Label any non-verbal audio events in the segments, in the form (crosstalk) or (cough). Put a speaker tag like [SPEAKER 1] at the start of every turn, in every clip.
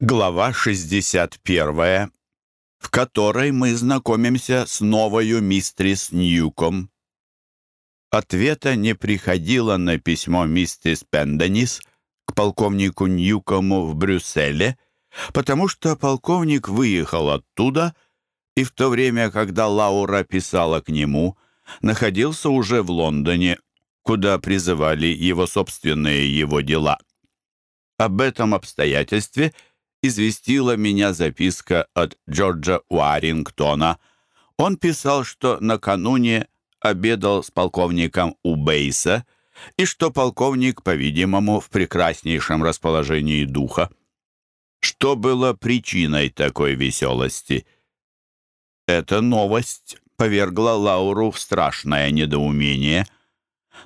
[SPEAKER 1] Глава 61, в которой мы знакомимся с новою мистрис Ньюком. Ответа не приходило на письмо мистерис Пенденис к полковнику Ньюкому в Брюсселе, потому что полковник выехал оттуда, и в то время, когда Лаура писала к нему, находился уже в Лондоне, куда призывали его собственные его дела. Об этом обстоятельстве – известила меня записка от Джорджа Уарингтона. Он писал, что накануне обедал с полковником Убейса и что полковник, по-видимому, в прекраснейшем расположении духа. Что было причиной такой веселости? Эта новость повергла Лауру в страшное недоумение.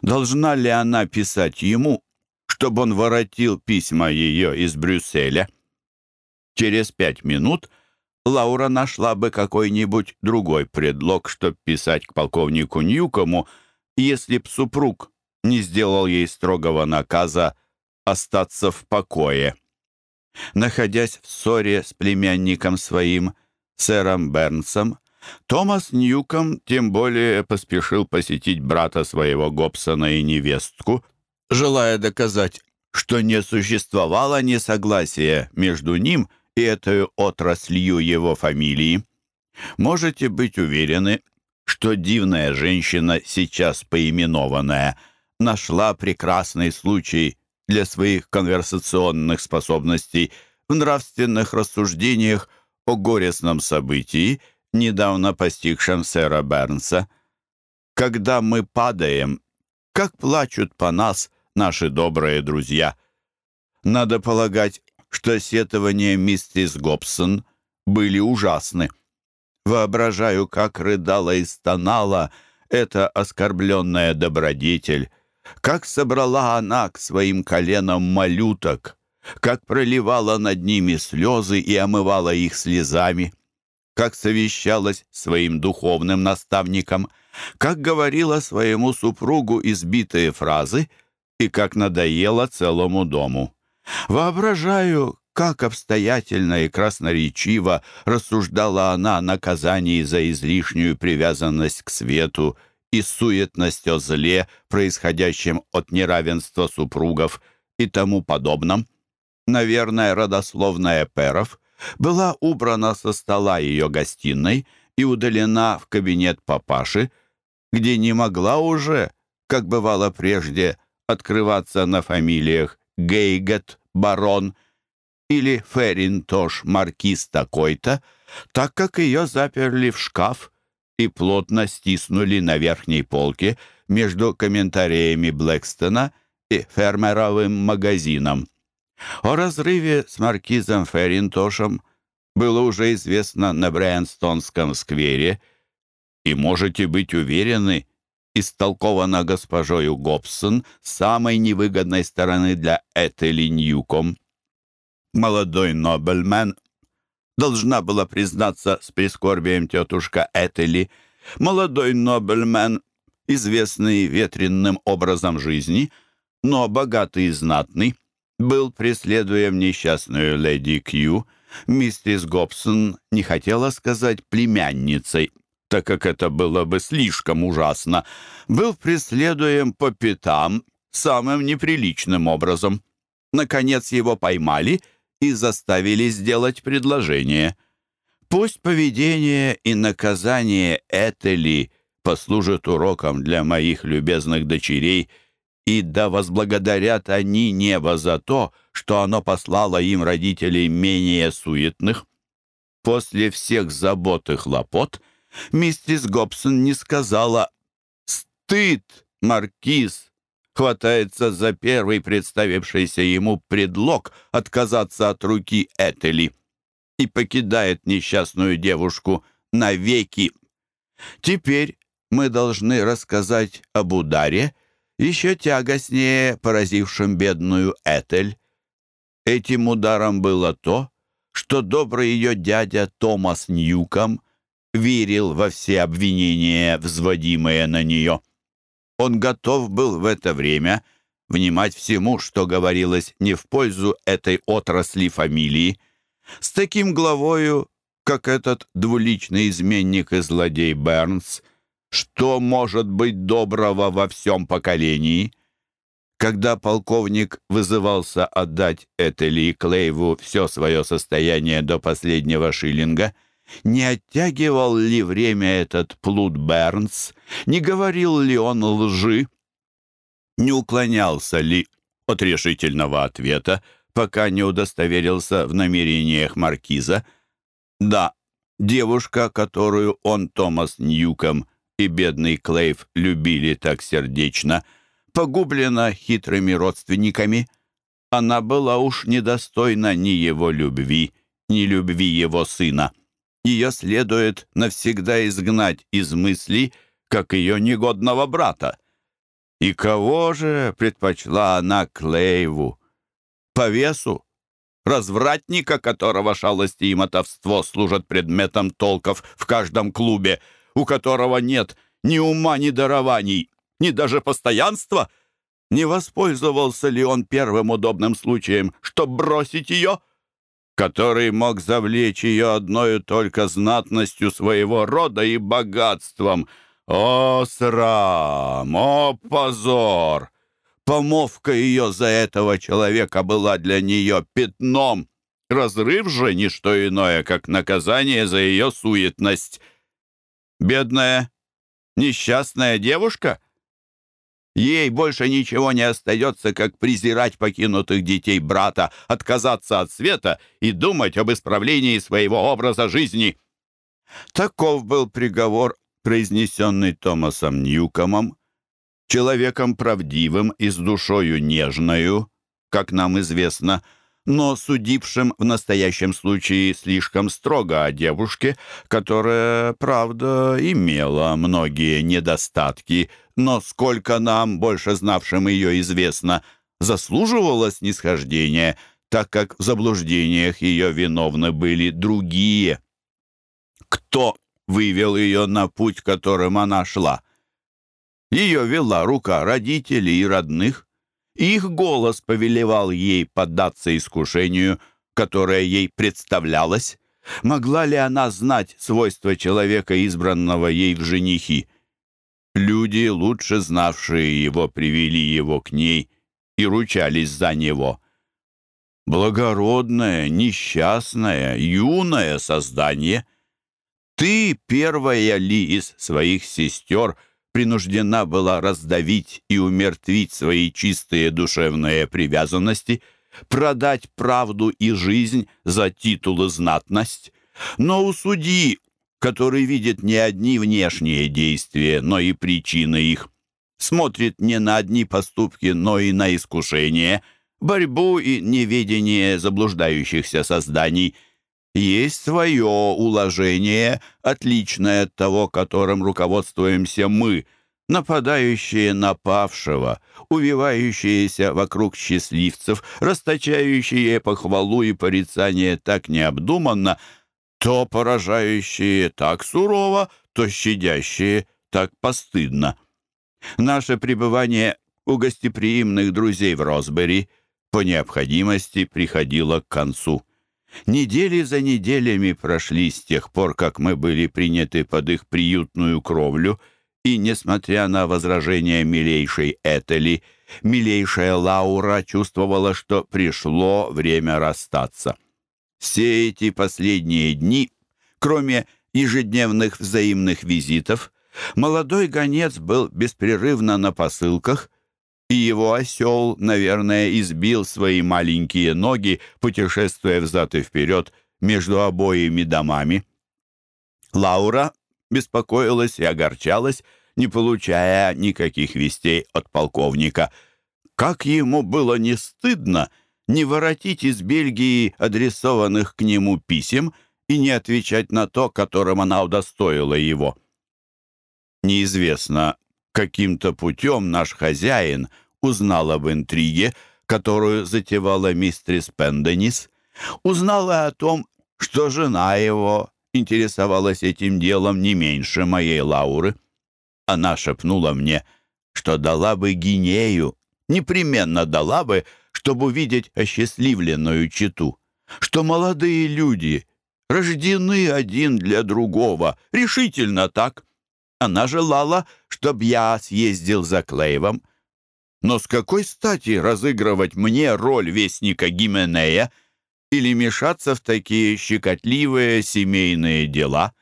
[SPEAKER 1] Должна ли она писать ему, чтобы он воротил письма ее из Брюсселя? Через пять минут Лаура нашла бы какой-нибудь другой предлог, чтобы писать к полковнику Ньюкому, если б супруг не сделал ей строгого наказа остаться в покое. Находясь в ссоре с племянником своим, сэром Бернсом, Томас Ньюком тем более поспешил посетить брата своего Гобсона и невестку, желая доказать, что не существовало несогласия между ним и и этой отраслью его фамилии. Можете быть уверены, что дивная женщина, сейчас поименованная, нашла прекрасный случай для своих конверсационных способностей в нравственных рассуждениях о горестном событии, недавно постигшем сэра Бернса. Когда мы падаем, как плачут по нас наши добрые друзья. Надо полагать, что сетования миссис Гобсон были ужасны. Воображаю, как рыдала и стонала эта оскорбленная добродетель, как собрала она к своим коленам малюток, как проливала над ними слезы и омывала их слезами, как совещалась своим духовным наставником, как говорила своему супругу избитые фразы и как надоела целому дому. Воображаю, как обстоятельно и красноречиво рассуждала она о наказании за излишнюю привязанность к свету и суетность о зле, происходящем от неравенства супругов и тому подобном. Наверное, родословная Перов была убрана со стола ее гостиной и удалена в кабинет папаши, где не могла уже, как бывало прежде, открываться на фамилиях Гейгет, барон, или Ферринтош, маркиз такой-то, так как ее заперли в шкаф и плотно стиснули на верхней полке между комментариями Блэкстона и фермеровым магазином. О разрыве с маркизом Ферринтошем было уже известно на Брэнстонском сквере, и можете быть уверены, истолковано госпожою Гобсон самой невыгодной стороны для Этели Ньюком. Молодой Нобельмен должна была признаться с прискорбием тетушка Этели. Молодой Нобельмен, известный ветренным образом жизни, но богатый и знатный, был преследуем несчастную леди Кью. Миссис Гобсон не хотела сказать племянницей, так как это было бы слишком ужасно, был преследуем по пятам самым неприличным образом. Наконец его поймали и заставили сделать предложение. Пусть поведение и наказание Этели послужат уроком для моих любезных дочерей, и да возблагодарят они небо за то, что оно послало им родителей менее суетных. После всех забот и хлопот — Миссис Гобсон не сказала «Стыд, маркиз!» хватается за первый представившийся ему предлог отказаться от руки Этели и покидает несчастную девушку навеки. Теперь мы должны рассказать об ударе, еще тягостнее поразившем бедную Этель. Этим ударом было то, что добрый ее дядя Томас Ньюком — верил во все обвинения, взводимые на нее. Он готов был в это время внимать всему, что говорилось не в пользу этой отрасли фамилии. С таким главою, как этот двуличный изменник и злодей Бернс, что может быть доброго во всем поколении? Когда полковник вызывался отдать Этели Клейву все свое состояние до последнего шиллинга, не оттягивал ли время этот плут Бернс, не говорил ли он лжи, не уклонялся ли от решительного ответа, пока не удостоверился в намерениях маркиза. Да, девушка, которую он, Томас Ньюком и бедный Клейв любили так сердечно, погублена хитрыми родственниками. Она была уж недостойна ни его любви, ни любви его сына. Ее следует навсегда изгнать из мыслей, как ее негодного брата. И кого же предпочла она Клейву? По весу? Развратника, которого шалости и мотовство служат предметом толков в каждом клубе, у которого нет ни ума, ни дарований, ни даже постоянства? Не воспользовался ли он первым удобным случаем, чтобы бросить ее? Который мог завлечь ее одною только знатностью своего рода и богатством — о, срам! О, позор! Помовка ее за этого человека была для нее пятном. Разрыв же — не что иное, как наказание за ее суетность. Бедная, несчастная девушка? Ей больше ничего не остается, как презирать покинутых детей брата, отказаться от света и думать об исправлении своего образа жизни. Таков был приговор произнесенный Томасом Ньюкомом, человеком правдивым и с душою нежною, как нам известно, но судившим в настоящем случае слишком строго о девушке, которая, правда, имела многие недостатки, но сколько нам, больше знавшим ее, известно, заслуживала снисхождения, так как в заблуждениях ее виновны были другие. Кто вывел ее на путь, которым она шла. Ее вела рука родителей и родных. Их голос повелевал ей поддаться искушению, которое ей представлялось. Могла ли она знать свойства человека, избранного ей в женихи? Люди, лучше знавшие его, привели его к ней и ручались за него. Благородное, несчастное, юное создание — ты, первая ли из своих сестер, принуждена была раздавить и умертвить свои чистые душевные привязанности, продать правду и жизнь за титул и знатность. Но у судьи, который видит не одни внешние действия, но и причины их, смотрит не на одни поступки, но и на искушение, борьбу и неведение заблуждающихся созданий – есть свое уложение, отличное от того, которым руководствуемся мы, нападающие на павшего, увивающиеся вокруг счастливцев, расточающие похвалу и порицание так необдуманно, то поражающие так сурово, то щадящие так постыдно. Наше пребывание у гостеприимных друзей в Росбери по необходимости приходило к концу. Недели за неделями прошли с тех пор, как мы были приняты под их приютную кровлю, и, несмотря на возражения милейшей Этели, милейшая Лаура чувствовала, что пришло время расстаться. Все эти последние дни, кроме ежедневных взаимных визитов, молодой гонец был беспрерывно на посылках — и его осел, наверное, избил свои маленькие ноги, путешествуя взад и вперед между обоими домами. Лаура беспокоилась и огорчалась, не получая никаких вестей от полковника. Как ему было не стыдно не воротить из Бельгии адресованных к нему писем и не отвечать на то, которым она удостоила его. Неизвестно, каким-то путем наш хозяин — узнал об интриге, которую затевала мистрис Пенденис, узнала о том, что жена его интересовалась этим делом не меньше моей Лауры. Она шепнула мне, что дала бы гинею, непременно дала бы, чтобы увидеть осчастливленную читу. что молодые люди рождены один для другого, решительно так. Она желала, чтобы я съездил за Клейвом. Но с какой стати разыгрывать мне роль вестника Гименея или мешаться в такие щекотливые семейные дела?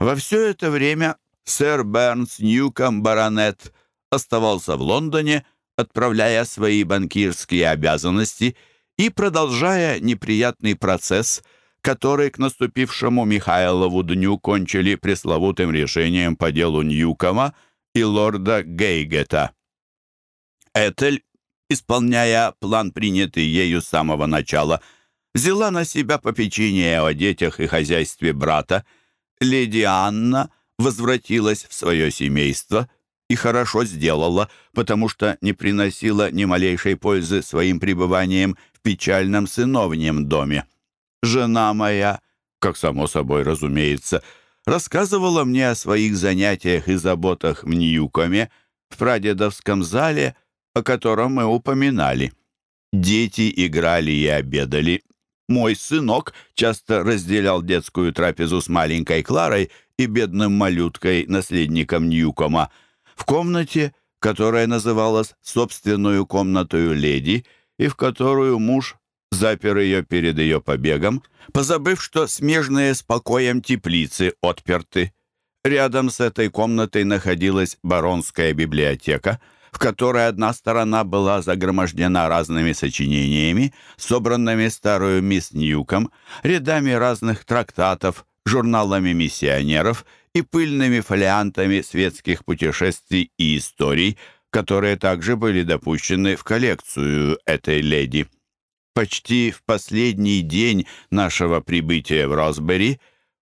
[SPEAKER 1] Во все это время сэр Бернс Ньюком, баронет, оставался в Лондоне, отправляя свои банкирские обязанности и продолжая неприятный процесс, который к наступившему Михайлову дню кончили пресловутым решением по делу Ньюкома и лорда Гейгета. Этель, исполняя план, принятый ею с самого начала, взяла на себя попечение о детях и хозяйстве брата. Леди Анна возвратилась в свое семейство и хорошо сделала, потому что не приносила ни малейшей пользы своим пребыванием в печальном сыновнем доме. Жена моя, как само собой разумеется, рассказывала мне о своих занятиях и заботах в Ньюкоме, в прадедовском зале, о котором мы упоминали. Дети играли и обедали. Мой сынок часто разделял детскую трапезу с маленькой Кларой и бедным малюткой, наследником Ньюкома. В комнате, которая называлась «собственную комнатою леди», и в которую муж запер ее перед ее побегом, позабыв, что смежные с покоем теплицы отперты. Рядом с этой комнатой находилась баронская библиотека, в которой одна сторона была загромождена разными сочинениями, собранными старую мисс Ньюком, рядами разных трактатов, журналами миссионеров и пыльными фолиантами светских путешествий и историй, которые также были допущены в коллекцию этой леди. Почти в последний день нашего прибытия в Росбери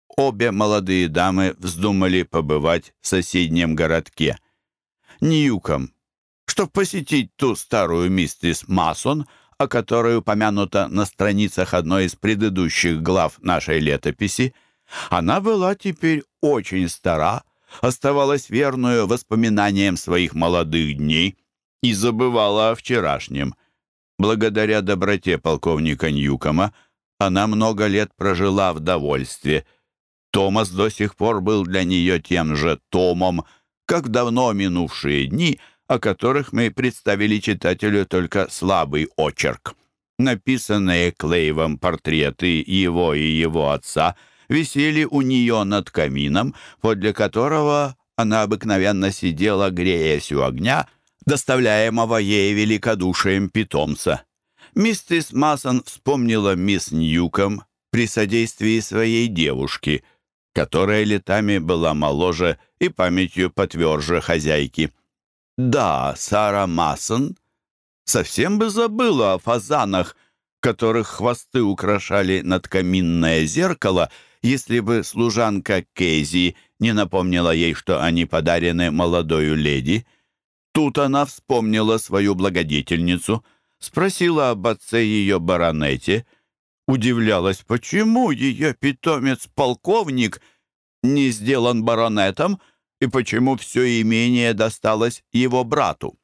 [SPEAKER 1] обе молодые дамы вздумали побывать в соседнем городке. Ньюком, чтобы посетить ту старую мистерис Масон, о которой упомянуто на страницах одной из предыдущих глав нашей летописи, она была теперь очень стара, оставалась верную воспоминаниям своих молодых дней и забывала о вчерашнем. Благодаря доброте полковника Ньюкома она много лет прожила в довольстве. Томас до сих пор был для нее тем же Томом, как давно минувшие дни, о которых мы представили читателю только слабый очерк. Написанные Клейвом портреты его и его отца висели у нее над камином, подле которого она обыкновенно сидела, греясь у огня — доставляемого ей великодушием питомца. Миссис Масон вспомнила мисс Ньюком при содействии своей девушки, которая летами была моложе и памятью потверже хозяйки. Да, Сара Масон совсем бы забыла о фазанах, которых хвосты украшали над каминное зеркало, если бы служанка Кейзи не напомнила ей, что они подарены молодою леди — Тут она вспомнила свою благодетельницу, спросила об отце ее баронете, удивлялась, почему ее питомец-полковник не сделан баронетом и почему все имение досталось его брату.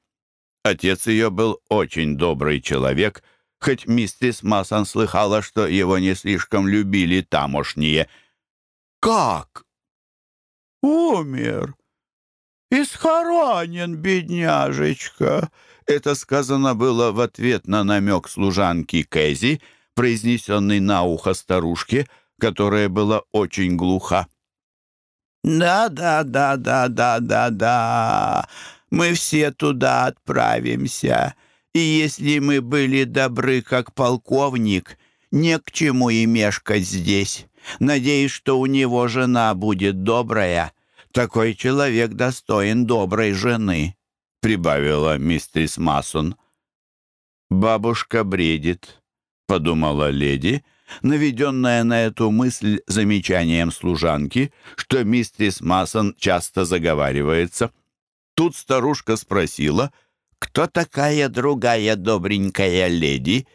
[SPEAKER 1] Отец ее был очень добрый человек, хоть миссис Массон слыхала, что его не слишком любили тамошние. «Как? Умер?» «Исхоронен, бедняжечка!» Это сказано было в ответ на намек служанки Кэзи, произнесенный на ухо старушке, которая была очень глуха. «Да-да-да-да-да-да-да, мы все туда отправимся, и если мы были добры, как полковник, не к чему и мешкать здесь. Надеюсь, что у него жена будет добрая» Такой человек достоин доброй жены», — прибавила мистерис Масон. «Бабушка бредит», — подумала леди, наведенная на эту мысль замечанием служанки, что мистерис Масон часто заговаривается. Тут старушка спросила, кто такая другая добренькая леди,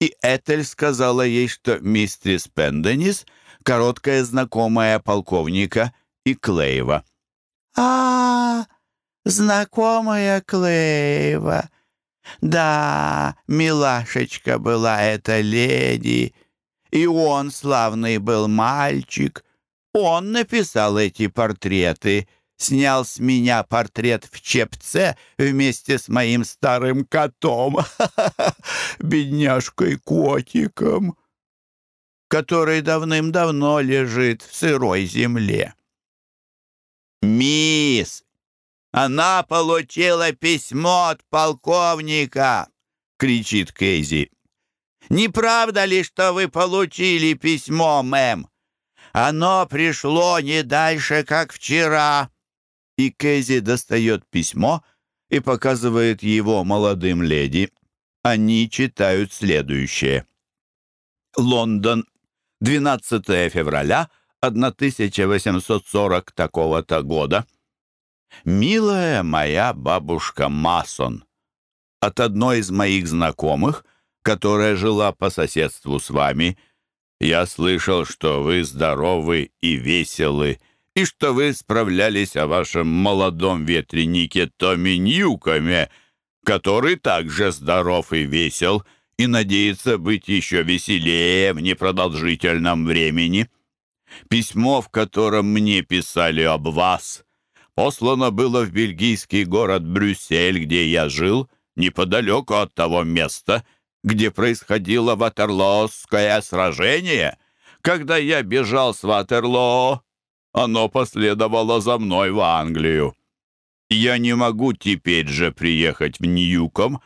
[SPEAKER 1] и Этель сказала ей, что мистерис Пенденис — короткая знакомая полковника и Клейва. «А, знакомая Клейва. Да, милашечка была эта леди. И он славный был мальчик. Он написал эти портреты, снял с меня портрет в чепце вместе с моим старым котом, (laughs) бедняжкой-котиком, который давным-давно лежит в сырой земле. «Мисс, она получила письмо от полковника!» — кричит Кейзи. «Не правда ли, что вы получили письмо, мэм? Оно пришло не дальше, как вчера». И Кейзи достает письмо и показывает его молодым леди. Они читают следующее. Лондон, 12 февраля 1840 такого-то года. «Милая моя бабушка Масон, от одной из моих знакомых, которая жила по соседству с вами, я слышал, что вы здоровы и веселы, и что вы справлялись о вашем молодом ветренике Томми Ньюкоме, который также здоров и весел и надеется быть еще веселее в непродолжительном времени». Письмо, в котором мне писали об вас, послано было в бельгийский город Брюссель, где я жил, неподалеку от того места, где происходило Ватерлоосское сражение. Когда я бежал с Ватерлоо, оно последовало за мной в Англию. Я не могу теперь же приехать в Ньюком,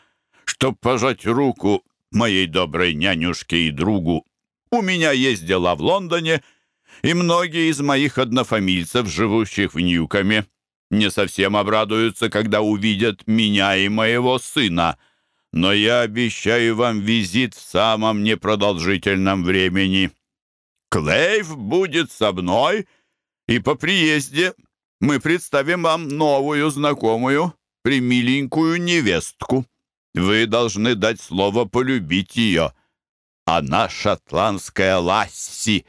[SPEAKER 1] чтобы пожать руку моей доброй нянюшке и другу. У меня есть дела в Лондоне — и многие из моих однофамильцев, живущих в Ньюкоме, не совсем обрадуются, когда увидят меня и моего сына. Но я обещаю вам визит в самом непродолжительном времени. Клейв будет со мной, и по приезде мы представим вам новую знакомую, примиленькую невестку. Вы должны дать слово полюбить ее. Она шотландская Ласси,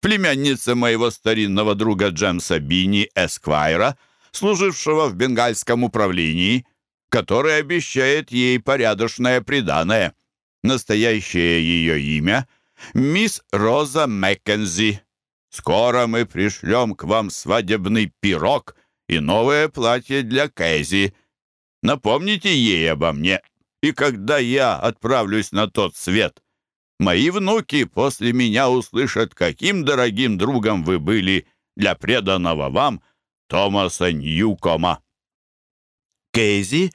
[SPEAKER 1] племянница моего старинного друга Джемса Бини Эсквайра, служившего в бенгальском управлении, который обещает ей порядочное приданое. Настоящее ее имя — мисс Роза Маккензи. Скоро мы пришлем к вам свадебный пирог и новое платье для Кэзи. Напомните ей обо мне, и когда я отправлюсь на тот свет, Мои внуки после меня услышат, каким дорогим другом вы были для преданного вам Томаса Ньюкома. Кейзи,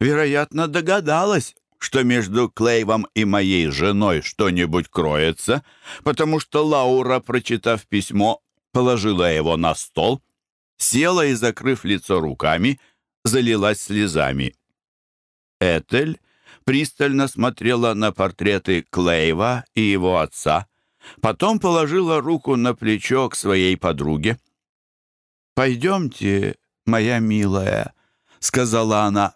[SPEAKER 1] вероятно, догадалась, что между Клейвом и моей женой что-нибудь кроется, потому что Лаура, прочитав письмо, положила его на стол, села и, закрыв лицо руками, залилась слезами. Этель пристально смотрела на портреты Клейва и его отца, потом положила руку на плечо к своей подруге. «Пойдемте, моя милая», — сказала она.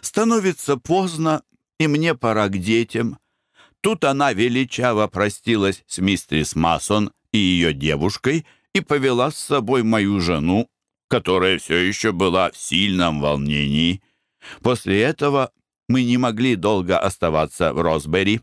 [SPEAKER 1] «Становится поздно, и мне пора к детям». Тут она величаво простилась с мистерис Масон и ее девушкой и повела с собой мою жену, которая все еще была в сильном волнении. После этого мы не могли долго оставаться в Росбери.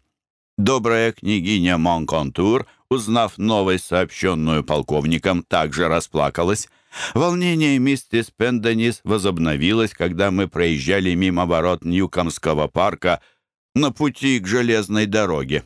[SPEAKER 1] Добрая княгиня Монконтур, узнав новость, сообщенную полковником, также расплакалась. Волнение миссис Пенденис возобновилось, когда мы проезжали мимо ворот Ньюкомского парка на пути к железной дороге.